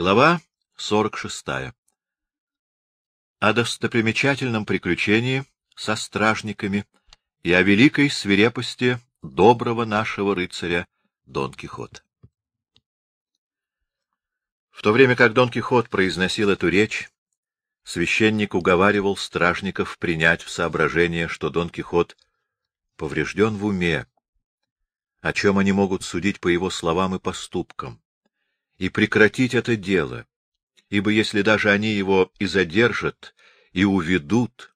Глава 46. О достопримечательном приключении со стражниками и о великой свирепости доброго нашего рыцаря Дон Кихота. В то время как Дон Кихот произносил эту речь, священник уговаривал стражников принять в соображение, что Дон Кихот поврежден в уме, о чем они могут судить по его словам и поступкам, и прекратить это дело, ибо если даже они его и задержат, и уведут,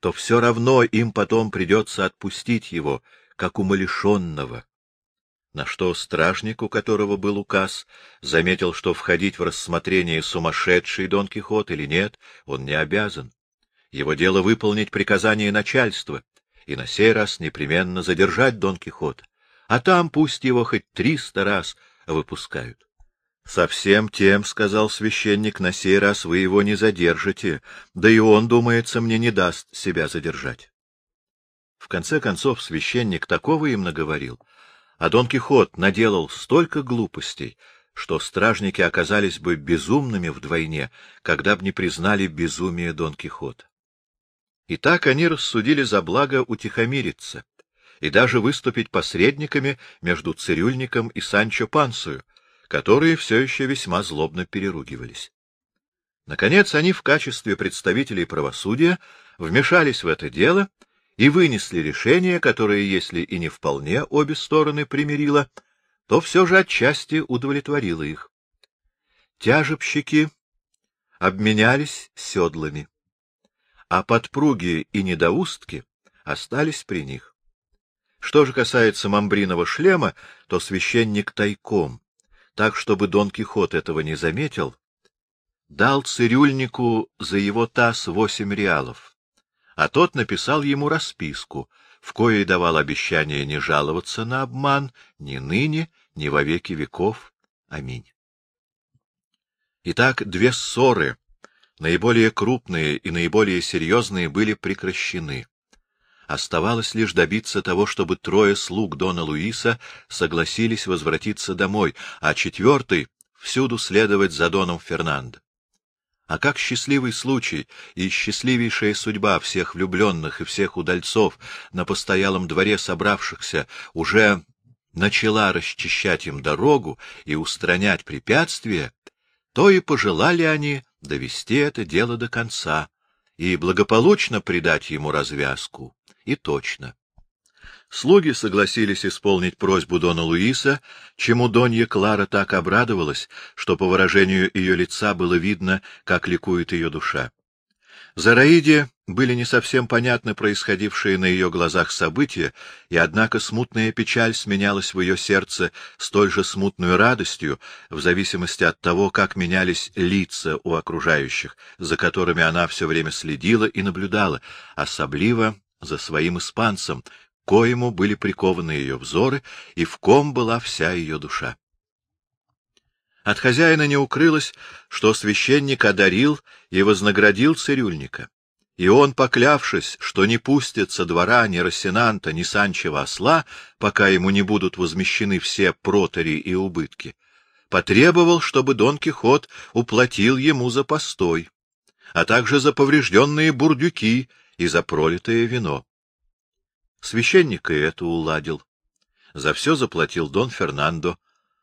то все равно им потом придется отпустить его, как умалишенного. На что стражник, у которого был указ, заметил, что входить в рассмотрение сумасшедший Дон Кихот или нет, он не обязан. Его дело выполнить приказание начальства, и на сей раз непременно задержать Дон Кихота, а там пусть его хоть триста раз выпускают. — Со всем тем, — сказал священник, — на сей раз вы его не задержите, да и он, думается, мне не даст себя задержать. В конце концов, священник такого им наговорил, а Дон Кихот наделал столько глупостей, что стражники оказались бы безумными вдвойне, когда б не признали безумие Дон Кихота. И так они рассудили за благо утихомириться и даже выступить посредниками между цирюльником и Санчо Пансою, которые все еще весьма злобно переругивались. Наконец, они в качестве представителей правосудия вмешались в это дело и вынесли решение, которое, если и не вполне обе стороны примирило, то все же отчасти удовлетворило их. Тяжебщики обменялись седлами, а подпруги и недоустки остались при них. Что же касается мамбриного шлема, то священник тайком, так, чтобы Дон Кихот этого не заметил, дал цирюльнику за его таз восемь реалов, а тот написал ему расписку, в коей давал обещание не жаловаться на обман ни ныне, ни во веки веков. Аминь. Итак, две ссоры, наиболее крупные и наиболее серьезные, были прекращены. Оставалось лишь добиться того, чтобы трое слуг Дона Луиса согласились возвратиться домой, а четвертый — всюду следовать за Доном Фернандо. А как счастливый случай и счастливейшая судьба всех влюбленных и всех удальцов на постоялом дворе собравшихся уже начала расчищать им дорогу и устранять препятствия, то и пожелали они довести это дело до конца и благополучно придать ему развязку. И точно. Слуги согласились исполнить просьбу Дона Луиса, чему Донья Клара так обрадовалась, что по выражению ее лица было видно, как ликует ее душа. Зараиде были не совсем понятны происходившие на ее глазах события, и однако смутная печаль сменялась в ее сердце столь же смутной радостью, в зависимости от того, как менялись лица у окружающих, за которыми она все время следила и наблюдала, особливо за своим испанцем, коему были прикованы ее взоры и в ком была вся ее душа. От хозяина не укрылось, что священник одарил и вознаградил цирюльника, и он, поклявшись, что не пустит со двора ни Росинанта, ни Санчева осла, пока ему не будут возмещены все протори и убытки, потребовал, чтобы Дон Кихот уплатил ему за постой, а также за поврежденные бурдюки и за пролитое вино. Священник и это уладил. За все заплатил Дон Фернандо.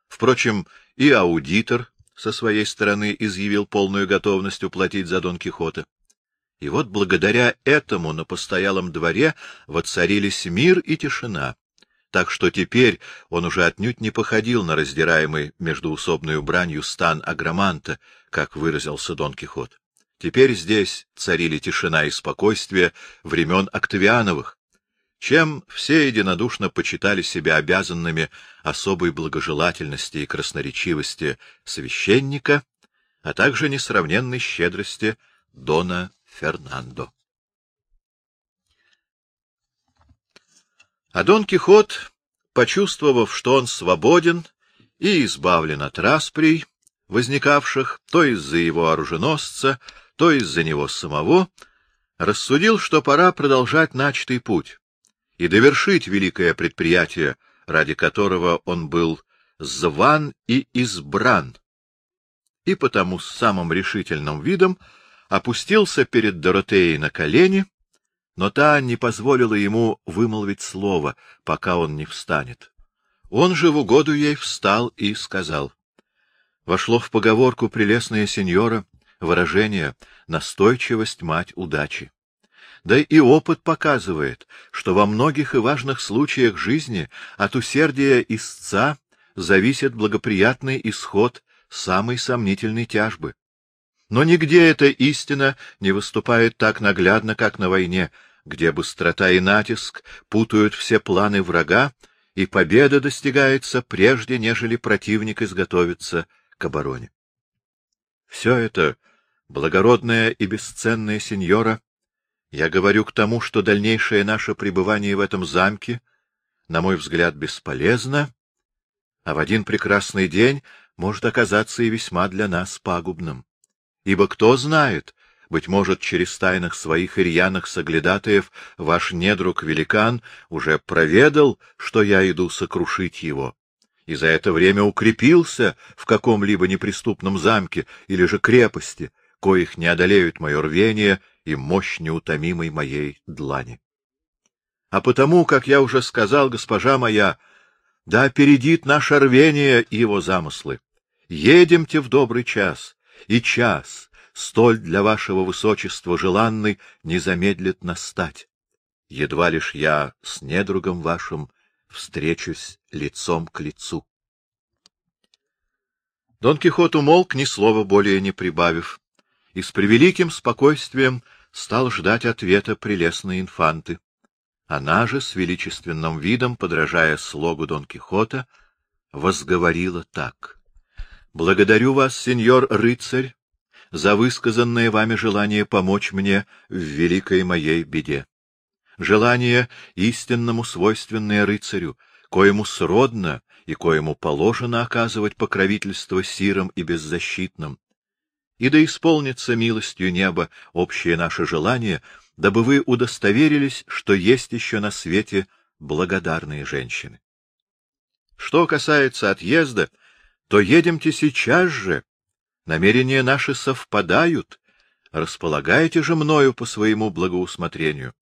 Впрочем, и аудитор со своей стороны изъявил полную готовность уплатить за Дон Кихота. И вот благодаря этому на постоялом дворе воцарились мир и тишина, так что теперь он уже отнюдь не походил на раздираемый междуусобную бранью стан Агроманта, как выразился Дон Кихот. Теперь здесь царили тишина и спокойствие времен Октавиановых, чем все единодушно почитали себя обязанными особой благожелательности и красноречивости священника, а также несравненной щедрости Дона Фернандо. А Дон Кихот, почувствовав, что он свободен и избавлен от расприй, возникавших то из-за его оруженосца, то из-за него самого, рассудил, что пора продолжать начатый путь и довершить великое предприятие, ради которого он был зван и избран, и потому с самым решительным видом опустился перед Доротеей на колени, но та не позволила ему вымолвить слово, пока он не встанет. Он же в угоду ей встал и сказал. Вошло в поговорку прелестная сеньора выражение «настойчивость — мать удачи». Да и опыт показывает, что во многих и важных случаях жизни от усердия истца зависит благоприятный исход самой сомнительной тяжбы. Но нигде эта истина не выступает так наглядно, как на войне, где быстрота и натиск путают все планы врага, и победа достигается прежде, нежели противник изготовится к обороне. Все это, благородная и бесценная сеньора, я говорю к тому, что дальнейшее наше пребывание в этом замке, на мой взгляд, бесполезно, а в один прекрасный день может оказаться и весьма для нас пагубным. Ибо кто знает, быть может, через тайных своих и рьяных соглядатаев ваш недруг-великан уже проведал, что я иду сокрушить его, и за это время укрепился в каком-либо неприступном замке или же крепости, коих не одолеют мое рвение и мощь неутомимой моей длани. А потому, как я уже сказал, госпожа моя, да опередит наше рвение и его замыслы. Едемте в добрый час, и час, столь для вашего высочества желанный, не замедлит настать. Едва лишь я с недругом вашим встречусь лицом к лицу. Дон Кихот умолк, ни слова более не прибавив, и с превеликим спокойствием стал ждать ответа прелестной инфанты. Она же, с величественным видом, подражая слогу Дон Кихота, возговорила так. — Благодарю вас, сеньор рыцарь, за высказанное вами желание помочь мне в великой моей беде. Желание, истинному свойственное рыцарю, коему сродно и коему положено оказывать покровительство сирам и беззащитным. И да исполнится милостью неба общее наше желание — дабы вы удостоверились, что есть еще на свете благодарные женщины. Что касается отъезда, то едемте сейчас же. Намерения наши совпадают. Располагайте же мною по своему благоусмотрению.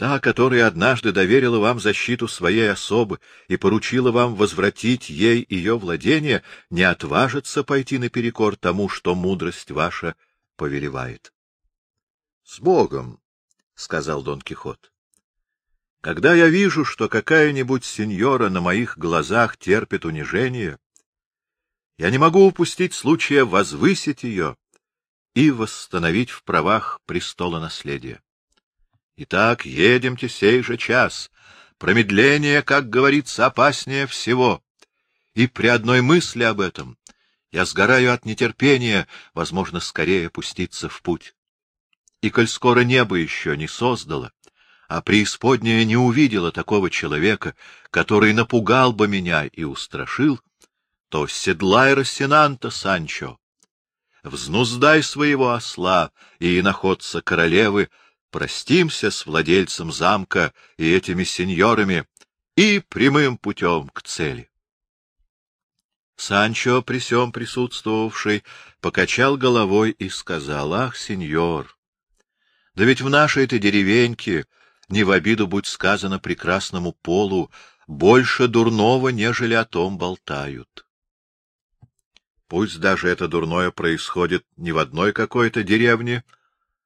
Та, которая однажды доверила вам защиту своей особы и поручила вам возвратить ей ее владение, не отважится пойти наперекор тому, что мудрость ваша повелевает. — С Богом! — сказал Дон Кихот. — Когда я вижу, что какая-нибудь сеньора на моих глазах терпит унижение, я не могу упустить случая возвысить ее и восстановить в правах престола наследия. Итак, едемте сей же час. Промедление, как говорится, опаснее всего. И при одной мысли об этом я сгораю от нетерпения, возможно, скорее пуститься в путь. И коль скоро небо еще не создало, а преисподняя не увидела такого человека, который напугал бы меня и устрашил, то седлай Рассенанта, Санчо. Взнуздай своего осла и находца королевы, простимся с владельцем замка и этими сеньорами и прямым путем к цели. Санчо, при сём присутствовавший, покачал головой и сказал, — Ах, сеньор, да ведь в нашей-то деревеньке, не в обиду будь сказано прекрасному полу, больше дурного, нежели о том болтают. Пусть даже это дурное происходит не в одной какой-то деревне,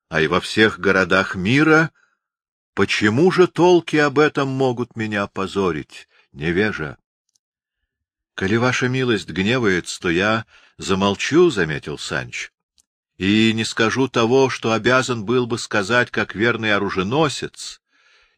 а и во всех городах мира, почему же толки об этом могут меня позорить, невежа? Коли ваша милость гневается, то я замолчу, — заметил Санч и не скажу того, что обязан был бы сказать как верный оруженосец,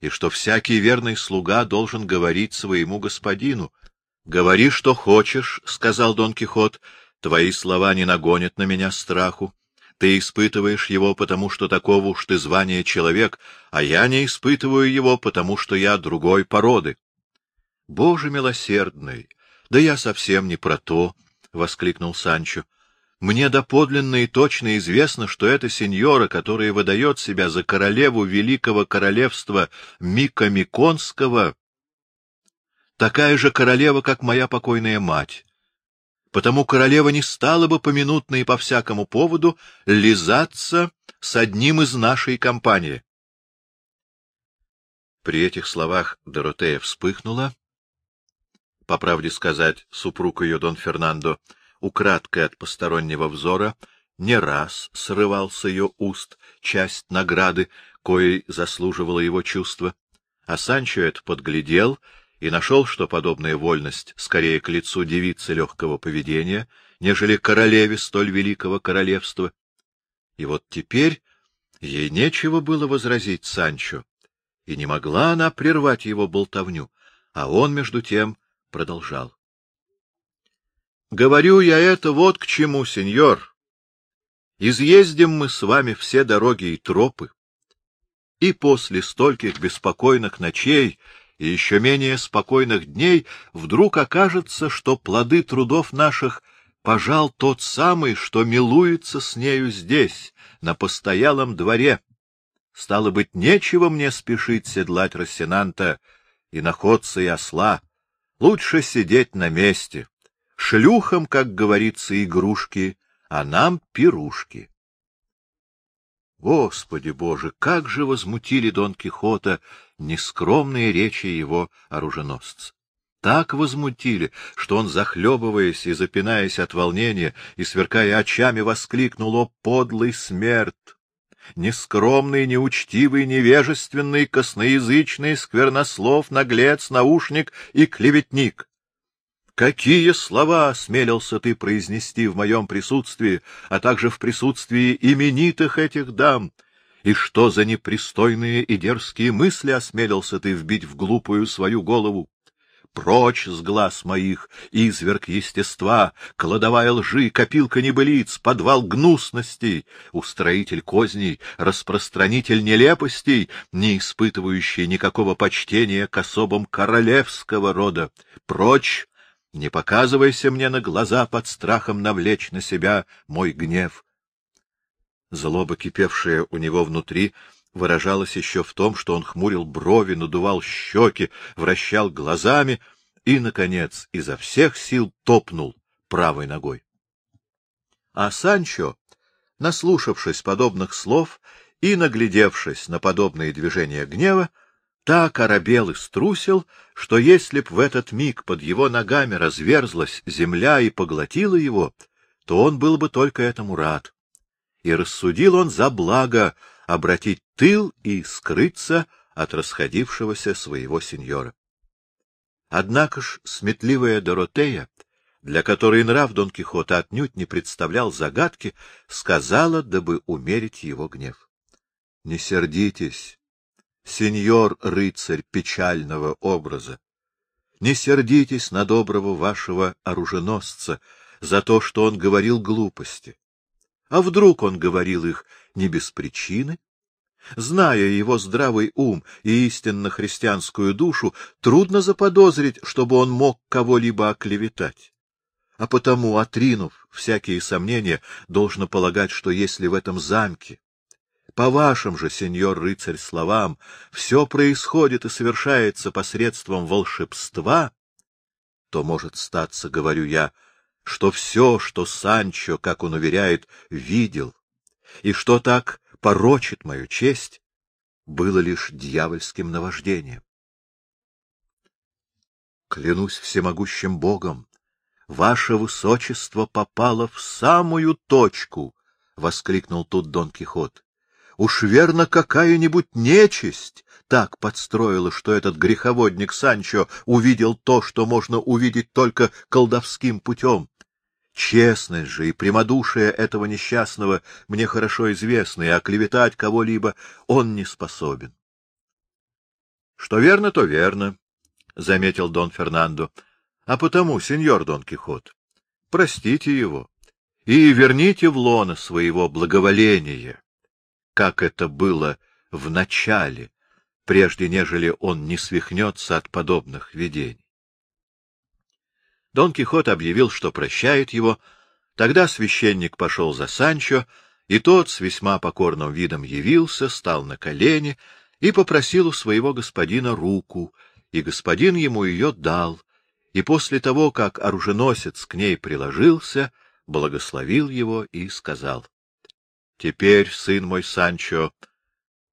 и что всякий верный слуга должен говорить своему господину. — Говори, что хочешь, — сказал Дон Кихот, — твои слова не нагонят на меня страху. Ты испытываешь его, потому что такого уж ты звания человек, а я не испытываю его, потому что я другой породы. — Боже милосердный! Да я совсем не про то! — воскликнул Санчо. Мне доподлинно и точно известно, что эта сеньора, которая выдает себя за королеву великого королевства Мика Миконского, такая же королева, как моя покойная мать. Потому королева не стала бы поминутно и по всякому поводу лизаться с одним из нашей компании. При этих словах Доротея вспыхнула. По правде сказать, супруг ее Дон Фернандо, украдкой от постороннего взора, не раз срывал с ее уст часть награды, коей заслуживало его чувство. А Санчо это подглядел и нашел, что подобная вольность скорее к лицу девицы легкого поведения, нежели королеве столь великого королевства. И вот теперь ей нечего было возразить Санчо, и не могла она прервать его болтовню, а он, между тем, продолжал. — Говорю я это вот к чему, сеньор. Изъездим мы с вами все дороги и тропы, и после стольких беспокойных ночей и еще менее спокойных дней вдруг окажется, что плоды трудов наших пожал тот самый, что милуется с нею здесь, на постоялом дворе. Стало быть, нечего мне спешить седлать Рассенанта и находца и осла. Лучше сидеть на месте. Шлюхам, как говорится, игрушки, а нам пирушки. Господи Боже, как же возмутили Дон Кихота нескромные речи его оруженосца! Так возмутили, что он, захлебываясь и запинаясь от волнения и сверкая очами, воскликнул «О, подлый смерть! Нескромный, неучтивый, невежественный, косноязычный, сквернослов, наглец, наушник и клеветник! Какие слова осмелился ты произнести в моем присутствии, а также в присутствии именитых этих дам? И что за непристойные и дерзкие мысли осмелился ты вбить в глупую свою голову? Прочь с глаз моих, изверг естества, кладовая лжи, копилка небылиц, подвал гнусностей, устроитель козней, распространитель нелепостей, не испытывающий никакого почтения к особам королевского рода. Прочь не показывайся мне на глаза под страхом навлечь на себя мой гнев. Злоба, кипевшая у него внутри, выражалась еще в том, что он хмурил брови, надувал щеки, вращал глазами и, наконец, изо всех сил топнул правой ногой. А Санчо, наслушавшись подобных слов и наглядевшись на подобные движения гнева, так оробел и струсил, что если б в этот миг под его ногами разверзлась земля и поглотила его, то он был бы только этому рад. И рассудил он за благо обратить тыл и скрыться от расходившегося своего сеньора. Однако ж сметливая Доротея, для которой нрав Дон Кихота отнюдь не представлял загадки, сказала, дабы умерить его гнев. — Не сердитесь, сеньор-рыцарь печального образа. Не сердитесь на доброго вашего оруженосца за то, что он говорил глупости. А вдруг он говорил их не без причины? Зная его здравый ум и истинно христианскую душу, трудно заподозрить, чтобы он мог кого-либо оклеветать. А потому, отринув всякие сомнения, должно полагать, что если в этом замке по вашим же, сеньор рыцарь, словам, все происходит и совершается посредством волшебства, то может статься, говорю я, что все, что Санчо, как он уверяет, видел, и что так порочит мою честь, было лишь дьявольским наваждением. Клянусь всемогущим Богом, ваше высочество попало в самую точку, — воскликнул тут Дон Кихот. Уж верно, какая-нибудь нечисть так подстроила, что этот греховодник Санчо увидел то, что можно увидеть только колдовским путем. Честность же и прямодушие этого несчастного мне хорошо известны, и оклеветать кого-либо он не способен. — Что верно, то верно, — заметил Дон Фернандо. — А потому, сеньор Дон Кихот, простите его и верните в лоно своего благоволения как это было в начале, прежде нежели он не свихнется от подобных видений. Дон Кихот объявил, что прощает его, тогда священник пошел за Санчо, и тот с весьма покорным видом явился, стал на колени и попросил у своего господина руку, и господин ему ее дал, и после того, как оруженосец к ней приложился, благословил его и сказал, — Теперь, сын мой Санчо,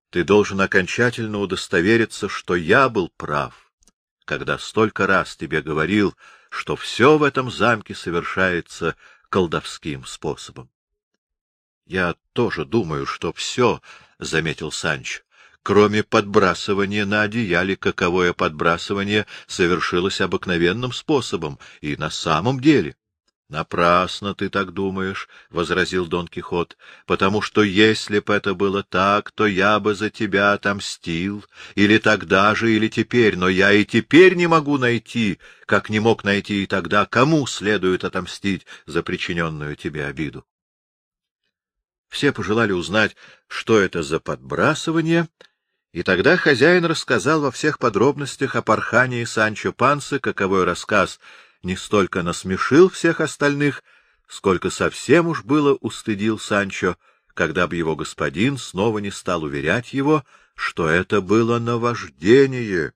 ты должен окончательно удостовериться, что я был прав, когда столько раз тебе говорил, что все в этом замке совершается колдовским способом. — Я тоже думаю, что все, — заметил Санч, — кроме подбрасывания на одеяле, каковое подбрасывание совершилось обыкновенным способом и на самом деле. — Напрасно ты так думаешь, — возразил Дон Кихот, — потому что если б это было так, то я бы за тебя отомстил, или тогда же, или теперь, но я и теперь не могу найти, как не мог найти и тогда, кому следует отомстить за причиненную тебе обиду. Все пожелали узнать, что это за подбрасывание, и тогда хозяин рассказал во всех подробностях о порхании Санчо Пансы, каковой рассказ не столько насмешил всех остальных, сколько совсем уж было устыдил Санчо, когда бы его господин снова не стал уверять его, что это было наваждение,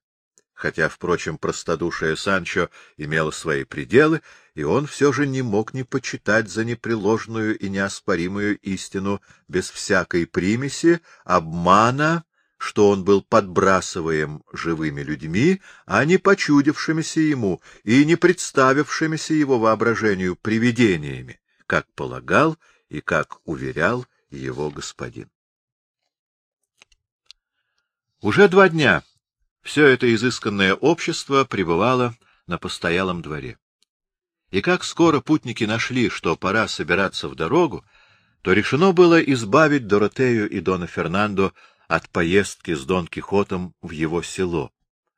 хотя, впрочем, простодушие Санчо имело свои пределы, и он все же не мог не почитать за непреложную и неоспоримую истину без всякой примеси, обмана, что он был подбрасываем живыми людьми, а не почудившимися ему и не представившимися его воображению привидениями, как полагал и как уверял его господин. Уже два дня все это изысканное общество пребывало на постоялом дворе. И как скоро путники нашли, что пора собираться в дорогу, то решено было избавить Доротею и Дона Фернандо от поездки с Дон Кихотом в его село,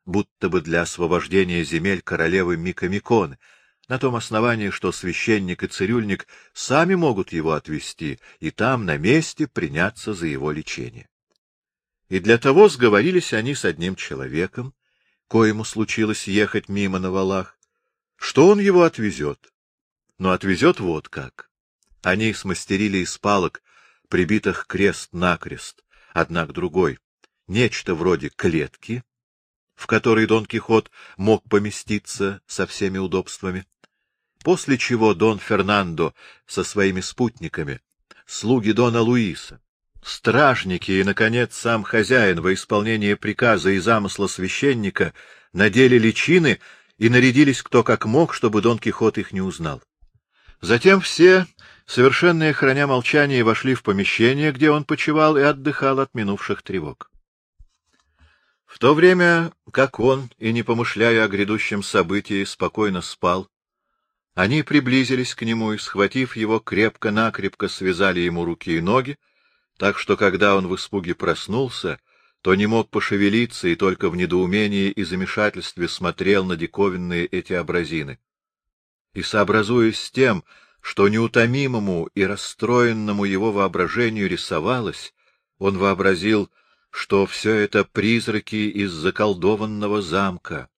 будто бы для освобождения земель королевы Микамиконы, на том основании, что священник и цирюльник сами могут его отвезти и там, на месте, приняться за его лечение. И для того сговорились они с одним человеком, коему случилось ехать мимо на валах, что он его отвезет. Но отвезет вот как. Они смастерили из палок, прибитых крест-накрест, одна к другой, нечто вроде клетки, в которой Дон Кихот мог поместиться со всеми удобствами, после чего Дон Фернандо со своими спутниками, слуги Дона Луиса, Стражники и, наконец, сам хозяин во исполнение приказа и замысла священника надели личины и нарядились кто как мог, чтобы Дон Кихот их не узнал. Затем все, совершенно храня молчание, вошли в помещение, где он почивал и отдыхал от минувших тревог. В то время, как он, и не помышляя о грядущем событии, спокойно спал, они приблизились к нему и, схватив его, крепко-накрепко связали ему руки и ноги, так что, когда он в испуге проснулся, то не мог пошевелиться и только в недоумении и замешательстве смотрел на диковинные эти образины. И, сообразуясь с тем, что неутомимому и расстроенному его воображению рисовалось, он вообразил, что все это призраки из заколдованного замка,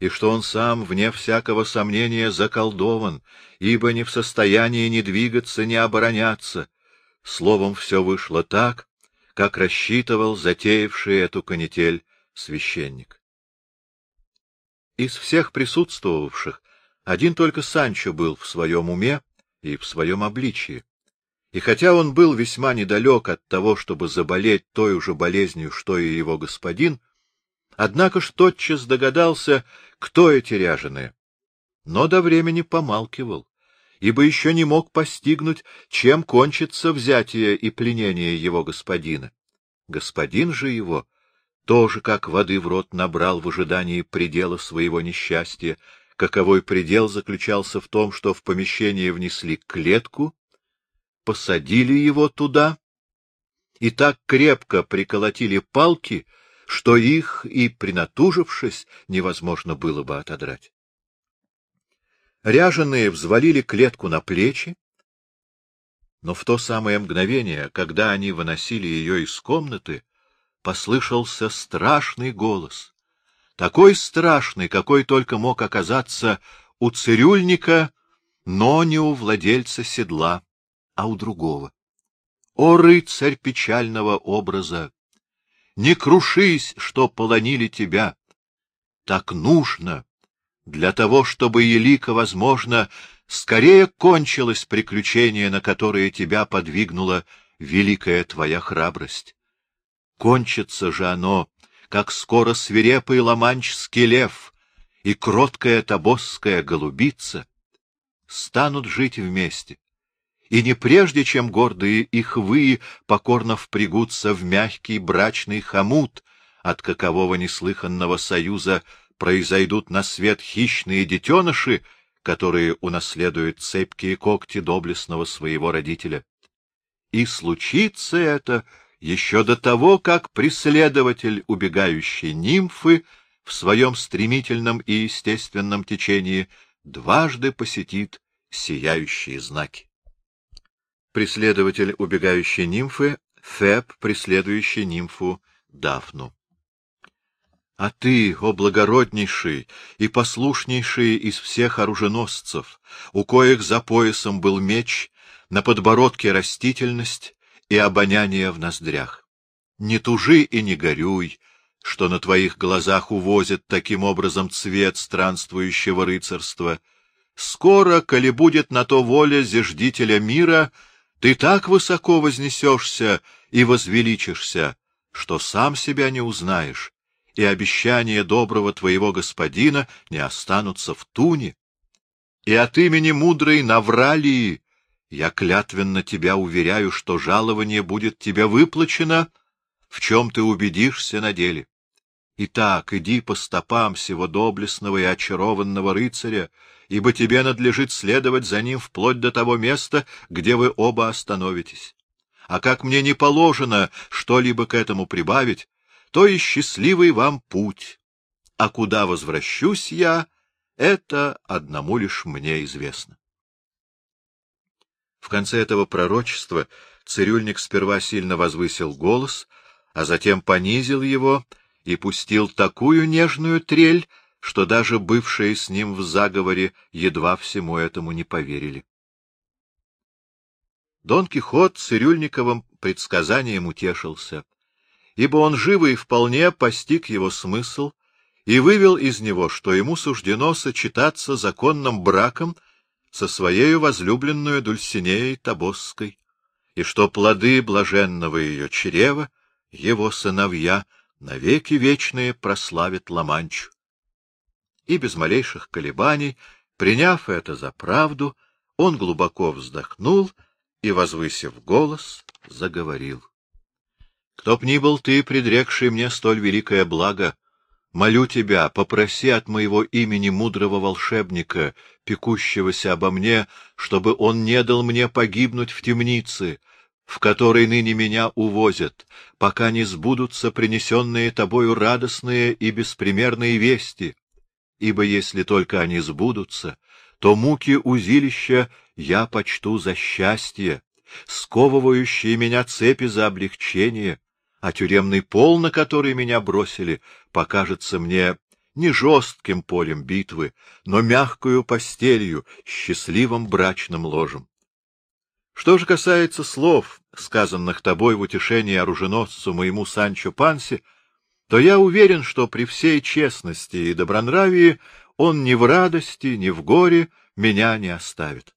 и что он сам, вне всякого сомнения, заколдован, ибо не в состоянии ни двигаться, ни обороняться, Словом, все вышло так, как рассчитывал затеявший эту канитель священник. Из всех присутствовавших один только Санчо был в своем уме и в своем обличии. И хотя он был весьма недалек от того, чтобы заболеть той же болезнью, что и его господин, однако ж тотчас догадался, кто эти ряженые, но до времени помалкивал ибо еще не мог постигнуть, чем кончится взятие и пленение его господина. Господин же его тоже как воды в рот набрал в ожидании предела своего несчастья, каковой предел заключался в том, что в помещение внесли клетку, посадили его туда и так крепко приколотили палки, что их и принатужившись невозможно было бы отодрать. Ряженые взвалили клетку на плечи, но в то самое мгновение, когда они выносили ее из комнаты, послышался страшный голос. Такой страшный, какой только мог оказаться у цирюльника, но не у владельца седла, а у другого. О, рыцарь печального образа! Не крушись, что полонили тебя! Так нужно, для того, чтобы Елика, возможно, скорее кончилось приключение, на которое тебя подвигнула великая твоя храбрость. Кончится же оно, как скоро свирепый ломанческий лев и кроткая табосская голубица станут жить вместе, и не прежде, чем гордые их вы покорно впрягутся в мягкий брачный хомут, от какового неслыханного союза произойдут на свет хищные детеныши, которые унаследуют цепкие когти доблестного своего родителя. И случится это еще до того, как преследователь убегающей нимфы в своем стремительном и естественном течении дважды посетит сияющие знаки. Преследователь убегающей нимфы — Феб, преследующий нимфу Дафну. А ты, о благороднейший и послушнейший из всех оруженосцев, у коих за поясом был меч, на подбородке растительность и обоняние в ноздрях. Не тужи и не горюй, что на твоих глазах увозят таким образом цвет странствующего рыцарства. Скоро, коли будет на то воля зиждителя мира, ты так высоко вознесешься и возвеличишься, что сам себя не узнаешь, и обещания доброго твоего господина не останутся в туне. И от имени мудрой Навралии я клятвенно тебя уверяю, что жалование будет тебе выплачено, в чем ты убедишься на деле. Итак, иди по стопам сего доблестного и очарованного рыцаря, ибо тебе надлежит следовать за ним вплоть до того места, где вы оба остановитесь. А как мне не положено что-либо к этому прибавить, то и счастливый вам путь. А куда возвращусь я, это одному лишь мне известно. В конце этого пророчества цирюльник сперва сильно возвысил голос, а затем понизил его и пустил такую нежную трель, что даже бывшие с ним в заговоре едва всему этому не поверили. Дон Кихот цирюльниковым предсказанием утешился ибо он живо и вполне постиг его смысл и вывел из него, что ему суждено сочетаться законным браком со своей возлюбленную Дульсинеей Табосской, и что плоды блаженного ее чрева, его сыновья, навеки вечные прославят Ламанчу. И без малейших колебаний, приняв это за правду, он глубоко вздохнул и, возвысив голос, заговорил. Кто б ни был ты, предрекший мне столь великое благо, молю тебя, попроси от моего имени мудрого волшебника, пекущегося обо мне, чтобы он не дал мне погибнуть в темнице, в которой ныне меня увозят, пока не сбудутся принесенные тобою радостные и беспримерные вести. Ибо если только они сбудутся, то муки узилища я почту за счастье, сковывающие меня цепи за облегчение, а тюремный пол, на который меня бросили, покажется мне не жестким полем битвы, но мягкую постелью, счастливым брачным ложем. Что же касается слов, сказанных тобой в утешении оруженосцу моему Санчо Панси, то я уверен, что при всей честности и добронравии он ни в радости, ни в горе меня не оставит.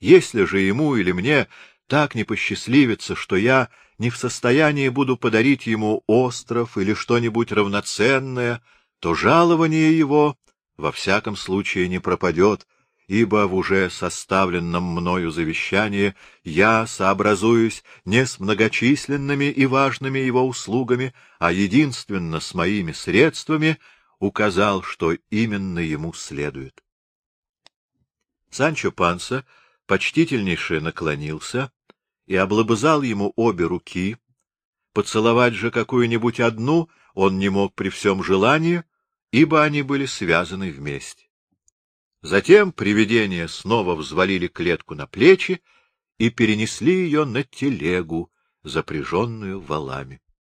Если же ему или мне так не посчастливится, что я не в состоянии буду подарить ему остров или что-нибудь равноценное, то жалование его во всяком случае не пропадет, ибо в уже составленном мною завещании я сообразуюсь не с многочисленными и важными его услугами, а единственно с моими средствами указал, что именно ему следует. Санчо Панса почтительнейше наклонился и облобызал ему обе руки. Поцеловать же какую-нибудь одну он не мог при всем желании, ибо они были связаны вместе. Затем привидения снова взвалили клетку на плечи и перенесли ее на телегу, запряженную валами.